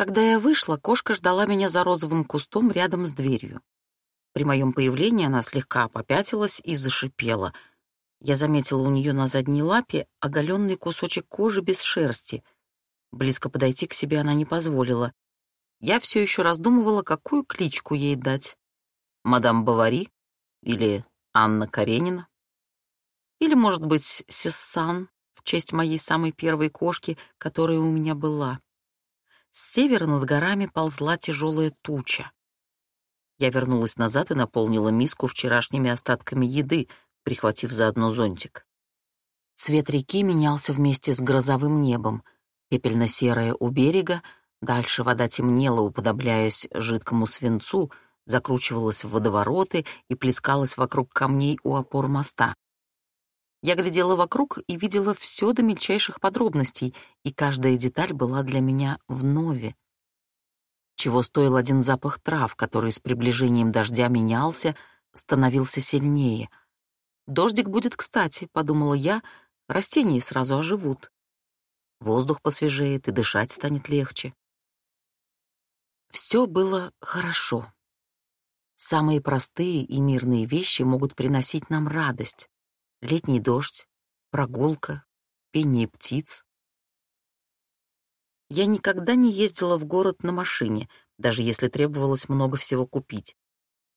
Когда я вышла, кошка ждала меня за розовым кустом рядом с дверью. При моем появлении она слегка попятилась и зашипела. Я заметила у нее на задней лапе оголенный кусочек кожи без шерсти. Близко подойти к себе она не позволила. Я все еще раздумывала, какую кличку ей дать. Мадам Бавари или Анна Каренина? Или, может быть, Сессан в честь моей самой первой кошки, которая у меня была. С севера над горами ползла тяжелая туча. Я вернулась назад и наполнила миску вчерашними остатками еды, прихватив заодно зонтик. Цвет реки менялся вместе с грозовым небом. Пепельно-серая у берега, дальше вода темнела, уподобляясь жидкому свинцу, закручивалась в водовороты и плескалась вокруг камней у опор моста. Я глядела вокруг и видела все до мельчайших подробностей, и каждая деталь была для меня вновь чего стоил один запах трав, который с приближением дождя менялся, становился сильнее. «Дождик будет кстати», — подумала я, — «растения сразу оживут. Воздух посвежеет, и дышать станет легче». Все было хорошо. Самые простые и мирные вещи могут приносить нам радость. Летний дождь, прогулка, пение птиц, я никогда не ездила в город на машине, даже если требовалось много всего купить.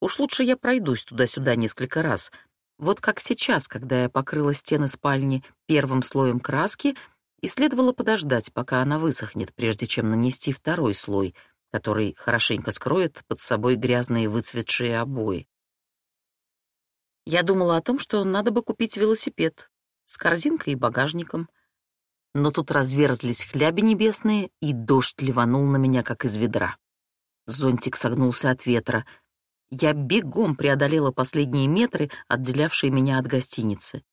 Уж лучше я пройдусь туда-сюда несколько раз. Вот как сейчас, когда я покрыла стены спальни первым слоем краски и следовало подождать, пока она высохнет, прежде чем нанести второй слой, который хорошенько скроет под собой грязные выцветшие обои. Я думала о том, что надо бы купить велосипед с корзинкой и багажником — но тут разверзлись хляби небесные, и дождь ливанул на меня, как из ведра. Зонтик согнулся от ветра. Я бегом преодолела последние метры, отделявшие меня от гостиницы.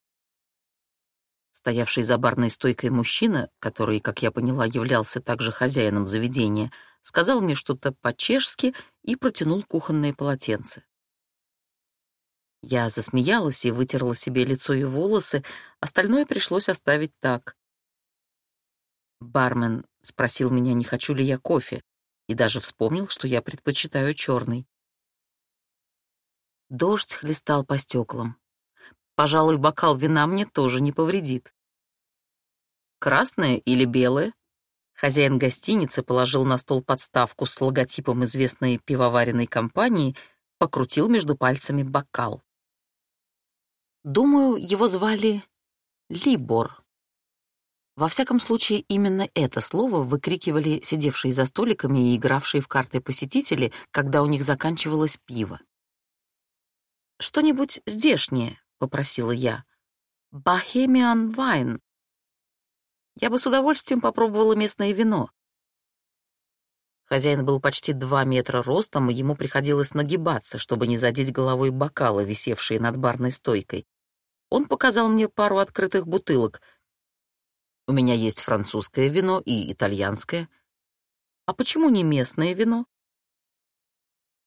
Стоявший за барной стойкой мужчина, который, как я поняла, являлся также хозяином заведения, сказал мне что-то по-чешски и протянул кухонное полотенце. Я засмеялась и вытерла себе лицо и волосы, остальное пришлось оставить так. Бармен спросил меня, не хочу ли я кофе, и даже вспомнил, что я предпочитаю черный. Дождь хлестал по стеклам. Пожалуй, бокал вина мне тоже не повредит. Красное или белое? Хозяин гостиницы положил на стол подставку с логотипом известной пивоваренной компании, покрутил между пальцами бокал. Думаю, его звали Либор. Во всяком случае, именно это слово выкрикивали сидевшие за столиками и игравшие в карты посетители, когда у них заканчивалось пиво. «Что-нибудь здешнее», — попросила я. «Бохемиан вайн». Я бы с удовольствием попробовала местное вино. Хозяин был почти два метра ростом, и ему приходилось нагибаться, чтобы не задеть головой бокалы, висевшие над барной стойкой. Он показал мне пару открытых бутылок — у меня есть французское вино и итальянское. А почему не местное вино?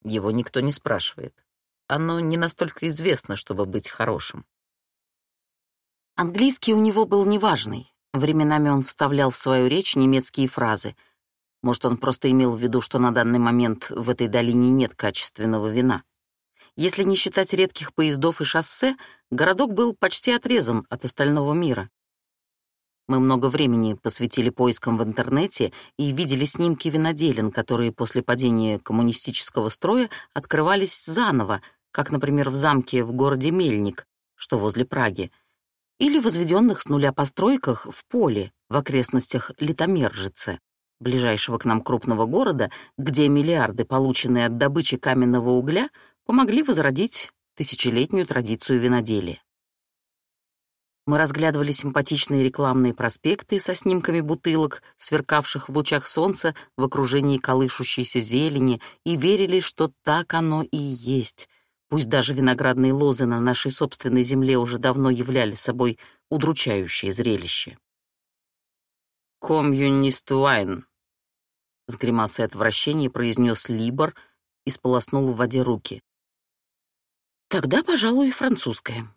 Его никто не спрашивает. Оно не настолько известно, чтобы быть хорошим. Английский у него был неважный. Временами он вставлял в свою речь немецкие фразы. Может, он просто имел в виду, что на данный момент в этой долине нет качественного вина. Если не считать редких поездов и шоссе, городок был почти отрезан от остального мира. Мы много времени посвятили поискам в интернете и видели снимки виноделин, которые после падения коммунистического строя открывались заново, как, например, в замке в городе Мельник, что возле Праги, или возведенных с нуля постройках в поле в окрестностях Литомержице, ближайшего к нам крупного города, где миллиарды, полученные от добычи каменного угля, помогли возродить тысячелетнюю традицию виноделия. Мы разглядывали симпатичные рекламные проспекты со снимками бутылок, сверкавших в лучах солнца в окружении колышущейся зелени, и верили, что так оно и есть. Пусть даже виноградные лозы на нашей собственной земле уже давно являли собой удручающее зрелище. «Комьюнист Уайн», — с гримасой отвращения произнес Либор и сполоснул в воде руки. «Тогда, пожалуй, французское».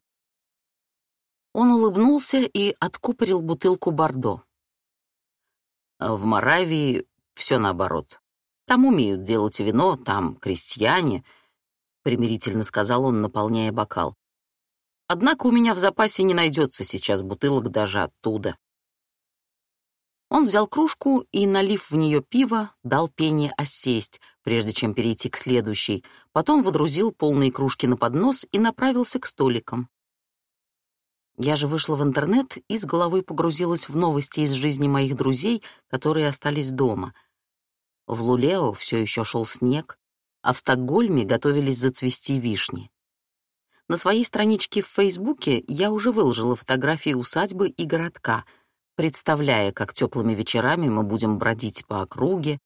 Он улыбнулся и откупорил бутылку бордо. В Моравии все наоборот. Там умеют делать вино, там крестьяне, — примирительно сказал он, наполняя бокал. Однако у меня в запасе не найдется сейчас бутылок даже оттуда. Он взял кружку и, налив в нее пиво, дал пене осесть, прежде чем перейти к следующей, потом водрузил полные кружки на поднос и направился к столикам. Я же вышла в интернет и с головой погрузилась в новости из жизни моих друзей, которые остались дома. В Лулео все еще шел снег, а в Стокгольме готовились зацвести вишни. На своей страничке в Фейсбуке я уже выложила фотографии усадьбы и городка, представляя, как теплыми вечерами мы будем бродить по округе,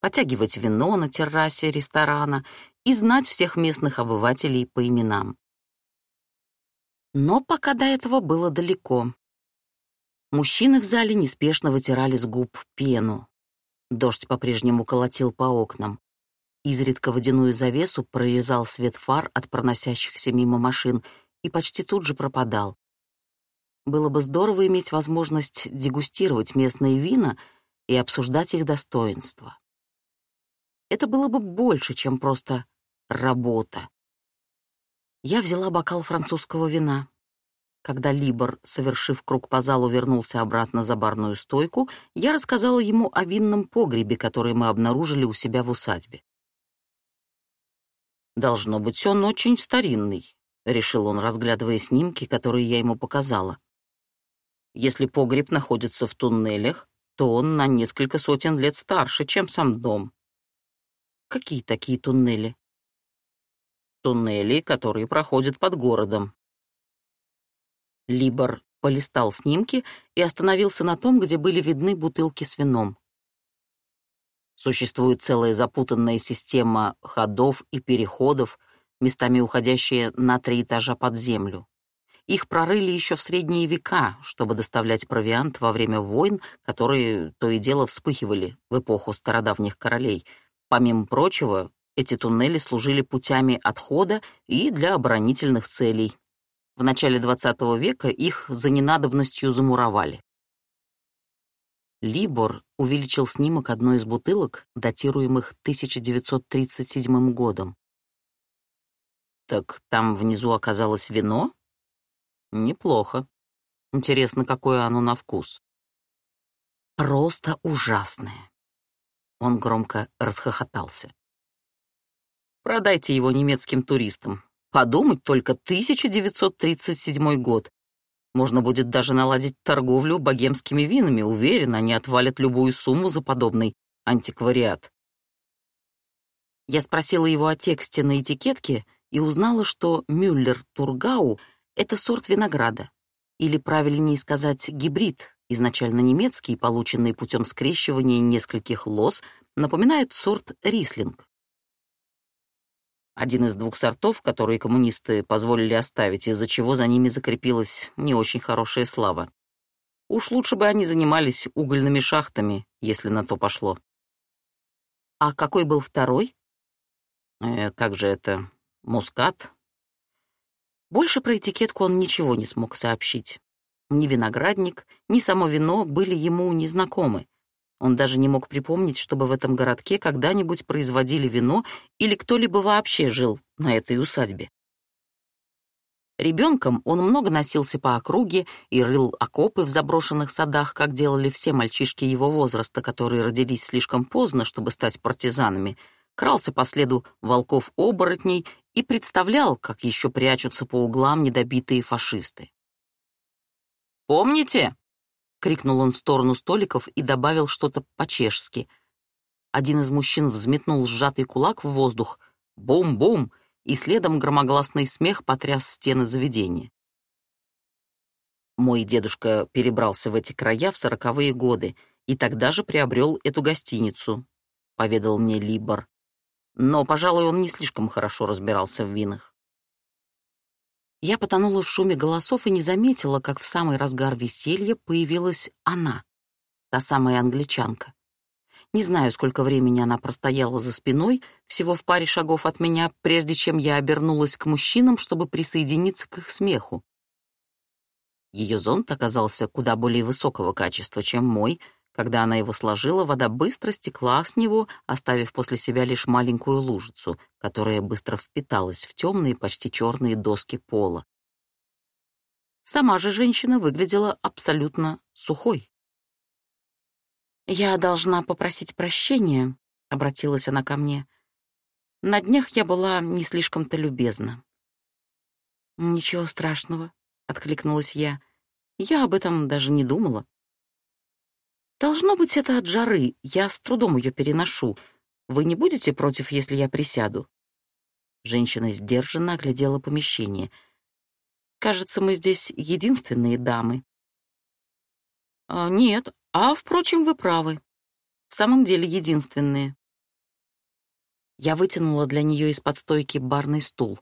потягивать вино на террасе ресторана и знать всех местных обывателей по именам. Но пока до этого было далеко. Мужчины в зале неспешно вытирали с губ пену. Дождь по-прежнему колотил по окнам. Изредка водяную завесу прорезал свет фар от проносящихся мимо машин и почти тут же пропадал. Было бы здорово иметь возможность дегустировать местные вина и обсуждать их достоинства. Это было бы больше, чем просто работа. Я взяла бокал французского вина. Когда Либор, совершив круг по залу, вернулся обратно за барную стойку, я рассказала ему о винном погребе, который мы обнаружили у себя в усадьбе. «Должно быть, он очень старинный», — решил он, разглядывая снимки, которые я ему показала. «Если погреб находится в туннелях, то он на несколько сотен лет старше, чем сам дом». «Какие такие туннели?» Туннели, которые проходят под городом. Либор полистал снимки и остановился на том, где были видны бутылки с вином. Существует целая запутанная система ходов и переходов, местами уходящие на три этажа под землю. Их прорыли еще в средние века, чтобы доставлять провиант во время войн, которые то и дело вспыхивали в эпоху стародавних королей. Помимо прочего, эти туннели служили путями отхода и для оборонительных целей. В начале XX века их за ненадобностью замуровали. Либор увеличил снимок одной из бутылок, датируемых 1937 годом. Так там внизу оказалось вино? Неплохо. Интересно, какое оно на вкус. Просто ужасное. Он громко расхохотался. Продайте его немецким туристам. Подумать только 1937 год. Можно будет даже наладить торговлю богемскими винами. Уверен, они отвалят любую сумму за подобный антиквариат. Я спросила его о тексте на этикетке и узнала, что Мюллер-Тургау — это сорт винограда. Или, правильнее сказать, гибрид, изначально немецкий, полученный путем скрещивания нескольких лоз, напоминает сорт рислинг. Один из двух сортов, которые коммунисты позволили оставить, из-за чего за ними закрепилась не очень хорошая слава. Уж лучше бы они занимались угольными шахтами, если на то пошло. А какой был второй? Э, как же это? Мускат? Больше про этикетку он ничего не смог сообщить. Ни виноградник, ни само вино были ему незнакомы. Он даже не мог припомнить, чтобы в этом городке когда-нибудь производили вино или кто-либо вообще жил на этой усадьбе. Ребенком он много носился по округе и рыл окопы в заброшенных садах, как делали все мальчишки его возраста, которые родились слишком поздно, чтобы стать партизанами, крался по следу волков-оборотней и представлял, как еще прячутся по углам недобитые фашисты. «Помните?» Крикнул он в сторону столиков и добавил что-то по-чешски. Один из мужчин взметнул сжатый кулак в воздух. Бум-бум! И следом громогласный смех потряс стены заведения. Мой дедушка перебрался в эти края в сороковые годы и тогда же приобрел эту гостиницу, — поведал мне Либор. Но, пожалуй, он не слишком хорошо разбирался в винах. Я потонула в шуме голосов и не заметила, как в самый разгар веселья появилась она, та самая англичанка. Не знаю, сколько времени она простояла за спиной, всего в паре шагов от меня, прежде чем я обернулась к мужчинам, чтобы присоединиться к их смеху. Ее зонт оказался куда более высокого качества, чем мой, Когда она его сложила, вода быстро стекла с него, оставив после себя лишь маленькую лужицу, которая быстро впиталась в темные, почти черные доски пола. Сама же женщина выглядела абсолютно сухой. «Я должна попросить прощения», — обратилась она ко мне. «На днях я была не слишком-то любезна». «Ничего страшного», — откликнулась я. «Я об этом даже не думала». «Должно быть, это от жары. Я с трудом ее переношу. Вы не будете против, если я присяду?» Женщина сдержанно оглядела помещение. «Кажется, мы здесь единственные дамы». А, «Нет, а, впрочем, вы правы. В самом деле единственные». Я вытянула для нее из-под стойки барный стул.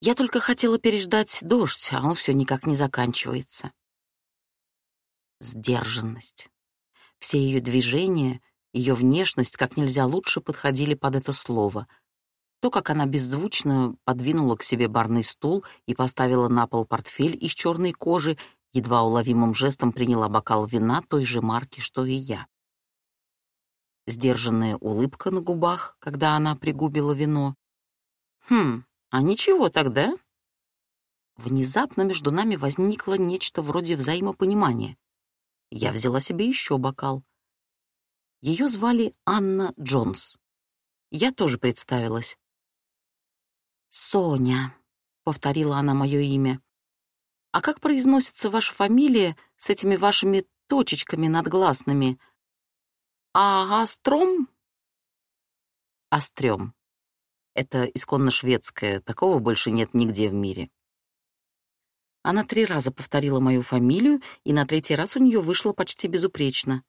Я только хотела переждать дождь, а он все никак не заканчивается. Сдержанность. Все ее движения, ее внешность как нельзя лучше подходили под это слово. То, как она беззвучно подвинула к себе барный стул и поставила на пол портфель из черной кожи, едва уловимым жестом приняла бокал вина той же марки, что и я. Сдержанная улыбка на губах, когда она пригубила вино. «Хм, а ничего тогда?» Внезапно между нами возникло нечто вроде взаимопонимания. Я взяла себе еще бокал. Ее звали Анна Джонс. Я тоже представилась. «Соня», — повторила она мое имя. А как произносится ваша фамилия с этими вашими точечками надгласными? А Астром? Острем. Это исконно шведское, такого больше нет нигде в мире. Она три раза повторила мою фамилию, и на третий раз у нее вышло почти безупречно.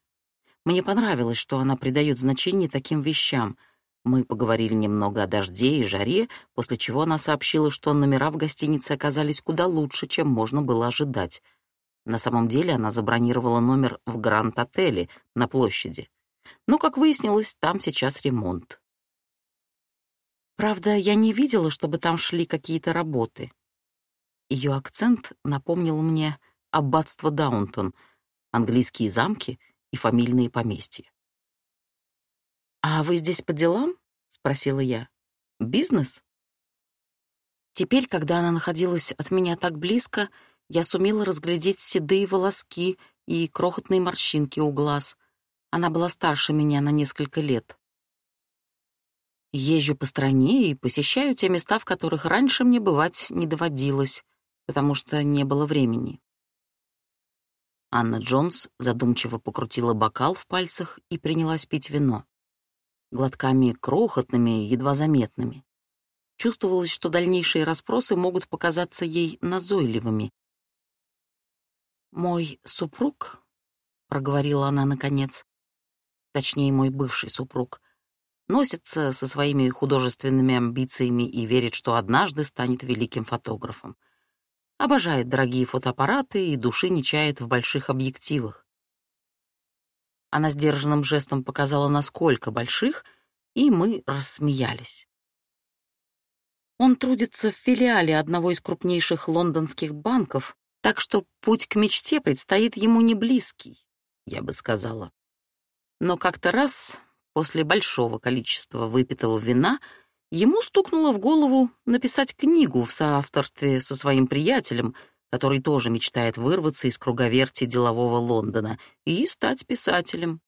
Мне понравилось, что она придает значение таким вещам — мы поговорили немного о дожде и жаре, после чего она сообщила, что номера в гостинице оказались куда лучше, чем можно было ожидать. На самом деле она забронировала номер в Гранд-отеле на площади. Но, как выяснилось, там сейчас ремонт. Правда, я не видела, чтобы там шли какие-то работы. Ее акцент напомнил мне аббатство Даунтон, английские замки и фамильные поместья. «А вы здесь по делам?» — спросила я. «Бизнес?» Теперь, когда она находилась от меня так близко, я сумела разглядеть седые волоски и крохотные морщинки у глаз. Она была старше меня на несколько лет. Езжу по стране и посещаю те места, в которых раньше мне бывать не доводилось, потому что не было времени. Анна Джонс задумчиво покрутила бокал в пальцах и принялась пить вино глотками крохотными, едва заметными. Чувствовалось, что дальнейшие расспросы могут показаться ей назойливыми. «Мой супруг», — проговорила она наконец, точнее, мой бывший супруг, носится со своими художественными амбициями и верит, что однажды станет великим фотографом. Обожает дорогие фотоаппараты и души не чает в больших объективах. Она сдержанным жестом показала, насколько больших, и мы рассмеялись. Он трудится в филиале одного из крупнейших лондонских банков, так что путь к мечте предстоит ему не близкий, я бы сказала. Но как-то раз, после большого количества выпитого вина, ему стукнуло в голову написать книгу в соавторстве со своим приятелем — который тоже мечтает вырваться из круговерти делового Лондона и стать писателем.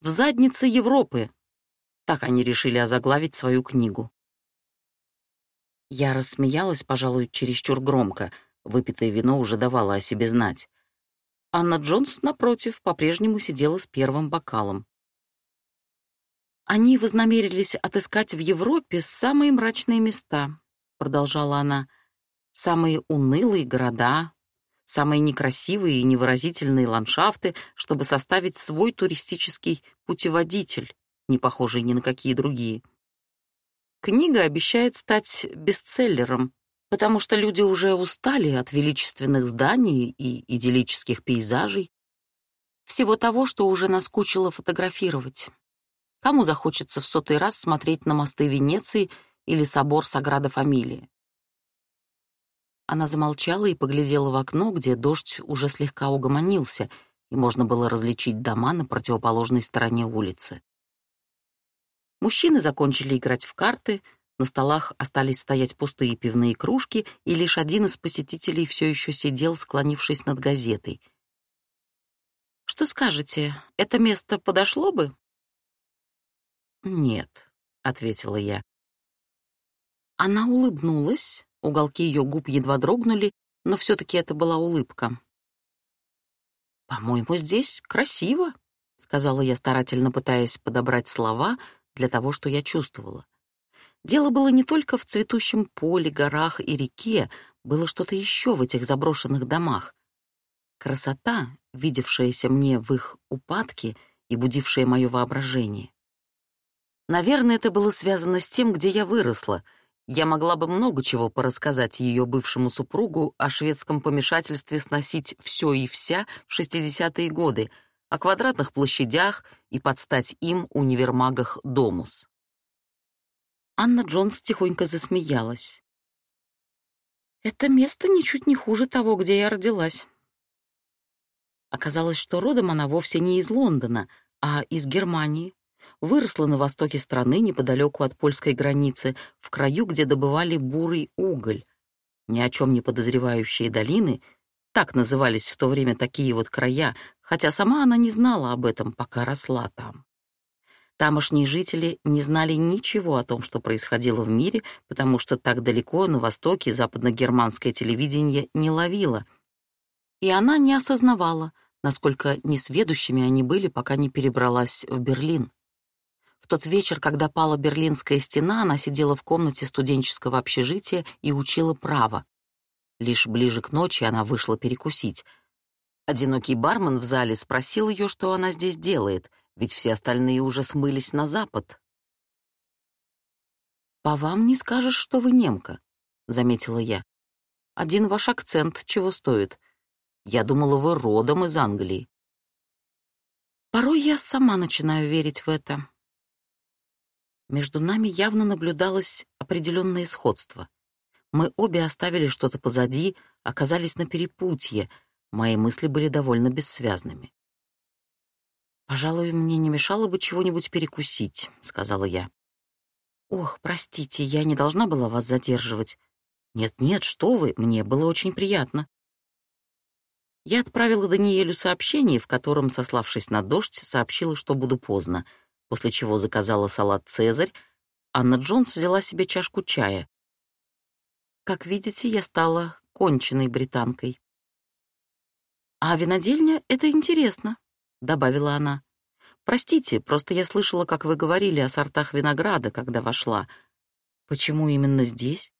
«В заднице Европы», — так они решили озаглавить свою книгу. Я рассмеялась, пожалуй, чересчур громко, выпитое вино уже давало о себе знать. Анна Джонс, напротив, по-прежнему сидела с первым бокалом. «Они вознамерились отыскать в Европе самые мрачные места», — продолжала она, — самые унылые города, самые некрасивые и невыразительные ландшафты, чтобы составить свой туристический путеводитель, не похожий ни на какие другие. Книга обещает стать бестселлером, потому что люди уже устали от величественных зданий и идиллических пейзажей, всего того, что уже наскучило фотографировать. Кому захочется в сотый раз смотреть на мосты Венеции или собор Саграда Фамилия? Она замолчала и поглядела в окно, где дождь уже слегка угомонился, и можно было различить дома на противоположной стороне улицы. Мужчины закончили играть в карты, на столах остались стоять пустые пивные кружки, и лишь один из посетителей все еще сидел, склонившись над газетой. «Что скажете, это место подошло бы?» «Нет», — ответила я. Она улыбнулась, уголки ее губ едва дрогнули, но все-таки это была улыбка. «По-моему, здесь красиво», — сказала я, старательно пытаясь подобрать слова для того, что я чувствовала. Дело было не только в цветущем поле, горах и реке, было что-то еще в этих заброшенных домах. Красота, видевшаяся мне в их упадке и будившая мое воображение. Наверное, это было связано с тем, где я выросла — я могла бы много чего порассказать ее бывшему супругу о шведском помешательстве сносить все и вся в 60-е годы, о квадратных площадях и подстать им универмагах «Домус». Анна Джонс тихонько засмеялась. «Это место ничуть не хуже того, где я родилась». Оказалось, что родом она вовсе не из Лондона, а из Германии выросла на востоке страны, неподалеку от польской границы, в краю, где добывали бурый уголь. Ни о чем не подозревающие долины, так назывались в то время такие вот края, хотя сама она не знала об этом, пока росла там. Тамошние жители не знали ничего о том, что происходило в мире, потому что так далеко на востоке западногерманское телевидение не ловило. И она не осознавала, насколько несведущими они были, пока не перебралась в Берлин. В тот вечер, когда пала Берлинская стена, она сидела в комнате студенческого общежития и учила право. Лишь ближе к ночи она вышла перекусить. Одинокий бармен в зале спросил ее, что она здесь делает, ведь все остальные уже смылись на запад. «По вам не скажешь, что вы немка», — заметила я. «Один ваш акцент чего стоит. Я думала, вы родом из Англии». Порой я сама начинаю верить в это. Между нами явно наблюдалось определенное сходство. Мы обе оставили что-то позади, оказались на перепутье, мои мысли были довольно бессвязными. «Пожалуй, мне не мешало бы чего-нибудь перекусить», — сказала я. «Ох, простите, я не должна была вас задерживать». «Нет-нет, что вы, мне было очень приятно». Я отправила Даниэлю сообщение, в котором, сославшись на дождь, сообщила, что буду поздно — после чего заказала салат «Цезарь», Анна Джонс взяла себе чашку чая. Как видите, я стала конченной британкой. «А винодельня — это интересно», — добавила она. «Простите, просто я слышала, как вы говорили о сортах винограда, когда вошла. Почему именно здесь?»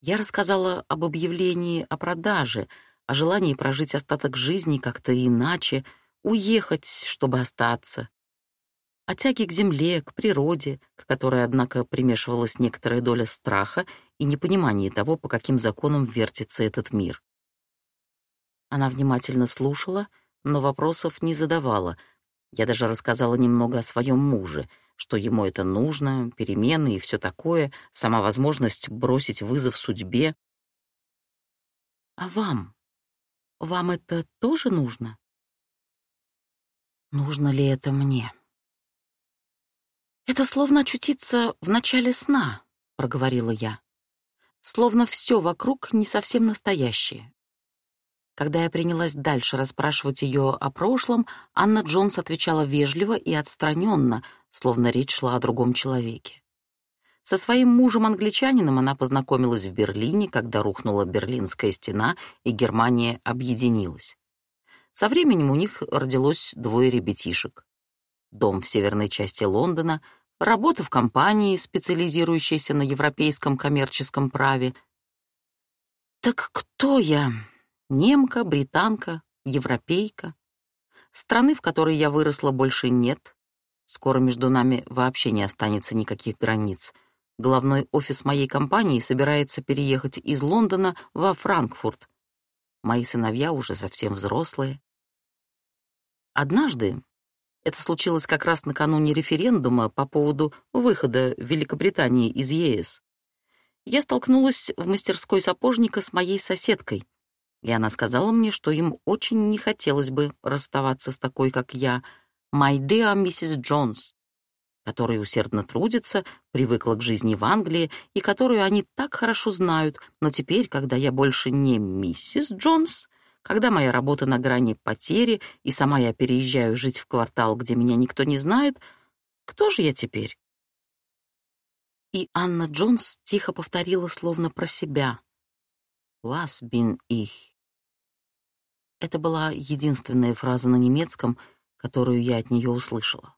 Я рассказала об объявлении о продаже, о желании прожить остаток жизни как-то иначе, уехать, чтобы остаться о тяге к земле, к природе, к которой, однако, примешивалась некоторая доля страха и непонимания того, по каким законам вертится этот мир. Она внимательно слушала, но вопросов не задавала. Я даже рассказала немного о своем муже, что ему это нужно, перемены и все такое, сама возможность бросить вызов судьбе. «А вам? Вам это тоже нужно?» «Нужно ли это мне?» «Это словно очутиться в начале сна», — проговорила я. «Словно все вокруг не совсем настоящее». Когда я принялась дальше расспрашивать ее о прошлом, Анна Джонс отвечала вежливо и отстраненно, словно речь шла о другом человеке. Со своим мужем-англичанином она познакомилась в Берлине, когда рухнула Берлинская стена, и Германия объединилась. Со временем у них родилось двое ребятишек. Дом в северной части Лондона — работа в компании, специализирующейся на европейском коммерческом праве. Так кто я? Немка, британка, европейка? Страны, в которой я выросла, больше нет. Скоро между нами вообще не останется никаких границ. Главной офис моей компании собирается переехать из Лондона во Франкфурт. Мои сыновья уже совсем взрослые. Однажды, это случилось как раз накануне референдума по поводу выхода Великобритании из ЕС. Я столкнулась в мастерской сапожника с моей соседкой. И она сказала мне, что им очень не хотелось бы расставаться с такой, как я, «My dear Mrs. Джонс», которая усердно трудится, привыкла к жизни в Англии и которую они так хорошо знают, но теперь, когда я больше не миссис Джонс, когда моя работа на грани потери и сама я переезжаю жить в квартал, где меня никто не знает, кто же я теперь? И Анна Джонс тихо повторила словно про себя. «Was bin ich?» Это была единственная фраза на немецком, которую я от нее услышала.